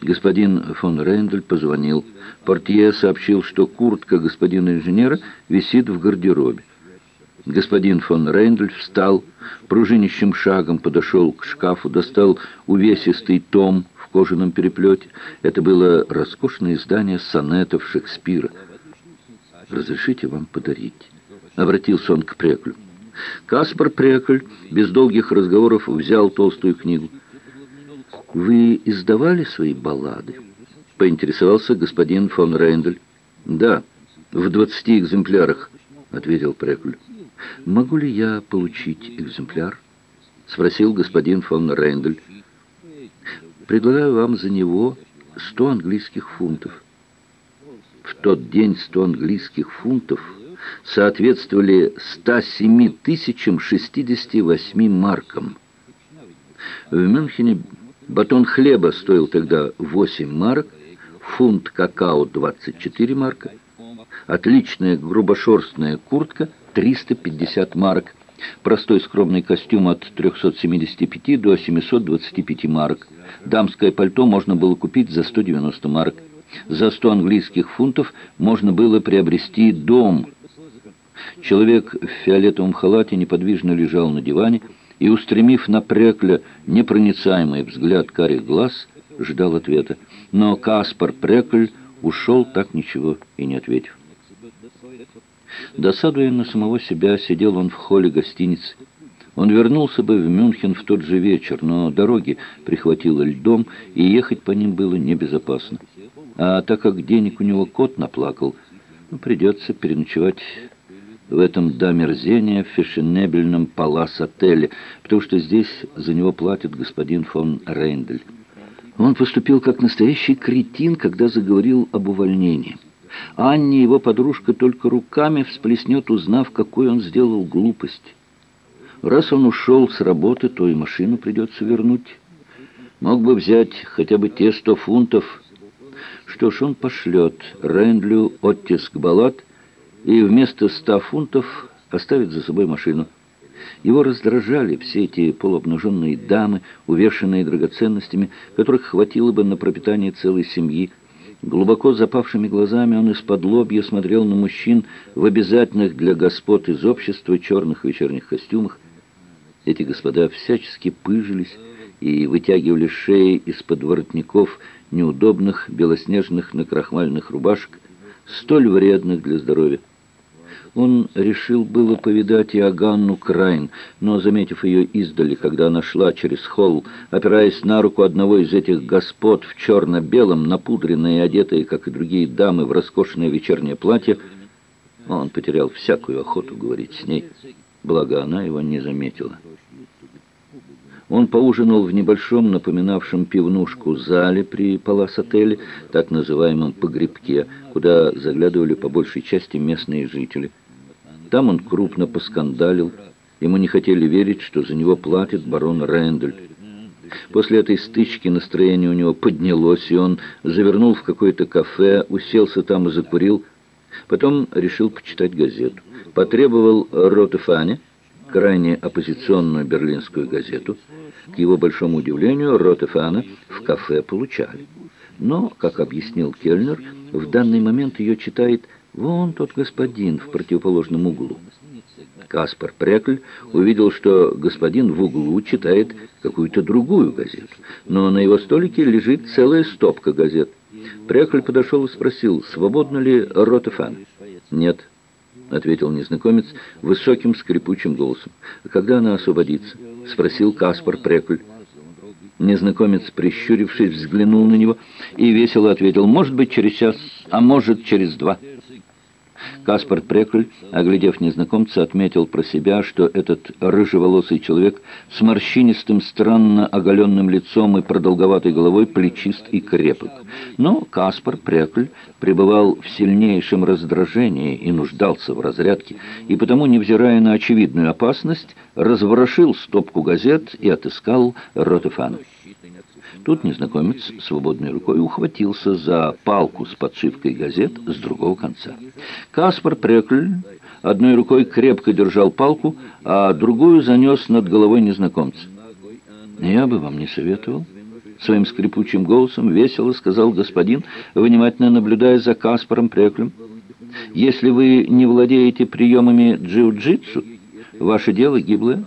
Господин фон Рейндель позвонил. Портье сообщил, что куртка господина инженера висит в гардеробе. Господин фон Рейндель встал, пружинищим шагом подошел к шкафу, достал увесистый том в кожаном переплете. Это было роскошное издание сонетов Шекспира. «Разрешите вам подарить?» — обратился он к Преклю. Каспар Прекль без долгих разговоров взял толстую книгу. «Вы издавали свои баллады?» — поинтересовался господин фон Рейндель. «Да, в двадцати экземплярах», — ответил Прекль. «Могу ли я получить экземпляр?» — спросил господин фон Рейндель. «Предлагаю вам за него сто английских фунтов». В тот день сто английских фунтов соответствовали 107 тысячам 68 маркам. В Мюнхене батон хлеба стоил тогда 8 марок, фунт какао 24 марка, отличная грубошерстная куртка 350 марок, простой скромный костюм от 375 до 725 марок. Дамское пальто можно было купить за 190 марок. За 100 английских фунтов можно было приобрести дом. Человек в фиолетовом халате неподвижно лежал на диване и, устремив на Прекля непроницаемый взгляд карих глаз, ждал ответа. Но Каспар Прекль ушел, так ничего и не ответив. Досадуя на самого себя, сидел он в холле гостиницы. Он вернулся бы в Мюнхен в тот же вечер, но дороги прихватило льдом, и ехать по ним было небезопасно. А так как денег у него кот наплакал, ну, придется переночевать в этом до мерзения фешенебельном палас-отеле, потому что здесь за него платит господин фон Рейндель. Он поступил как настоящий кретин, когда заговорил об увольнении. Анне, его подружка, только руками всплеснет, узнав, какой он сделал глупость. Раз он ушел с работы, то и машину придется вернуть. Мог бы взять хотя бы те сто фунтов. Что ж, он пошлет Рэндлю оттиск баллад и вместо ста фунтов оставит за собой машину. Его раздражали все эти полуобнаженные дамы, увешанные драгоценностями, которых хватило бы на пропитание целой семьи. Глубоко запавшими глазами он из-под лобья смотрел на мужчин в обязательных для господ из общества черных вечерних костюмах. Эти господа всячески пыжились и вытягивали шеи из-под воротников неудобных белоснежных накрахмальных рубашек, столь вредных для здоровья. Он решил было повидать Иоганну Крайн, но, заметив ее издали, когда она шла через холл, опираясь на руку одного из этих господ в черно-белом, напудренные и одетые, как и другие дамы, в роскошное вечернее платье, он потерял всякую охоту говорить с ней, благо она его не заметила. Он поужинал в небольшом, напоминавшем пивнушку, зале при Палас-отеле, так называемом «погребке», куда заглядывали по большей части местные жители. Там он крупно поскандалил. Ему не хотели верить, что за него платит барон Рэндаль. После этой стычки настроение у него поднялось, и он завернул в какое-то кафе, уселся там и закурил. Потом решил почитать газету. Потребовал Ротефане, крайне оппозиционную берлинскую газету. К его большому удивлению, Ротефана в кафе получали. Но, как объяснил Кельнер, в данный момент ее читает вон тот господин в противоположном углу. Каспар Прекль увидел, что господин в углу читает какую-то другую газету, но на его столике лежит целая стопка газет. Прекль подошел и спросил, свободно ли Ротефан. «Нет», — ответил незнакомец высоким скрипучим голосом. «Когда она освободится?» — спросил Каспар Прекль. Незнакомец, прищурившись, взглянул на него и весело ответил, «Может быть, через час, а может, через два». Каспар Прекль, оглядев незнакомца, отметил про себя, что этот рыжеволосый человек с морщинистым, странно оголенным лицом и продолговатой головой плечист и крепок. Но Каспар Прекль пребывал в сильнейшем раздражении и нуждался в разрядке, и потому, невзирая на очевидную опасность, разворошил стопку газет и отыскал Ротефана. Тут незнакомец свободной рукой ухватился за палку с подшивкой газет с другого конца. Каспар Прекль одной рукой крепко держал палку, а другую занес над головой незнакомца. «Я бы вам не советовал», Своим скрипучим голосом весело сказал господин, внимательно наблюдая за Каспаром Преклем. «Если вы не владеете приемами джиу-джитсу, ваше дело гиблое».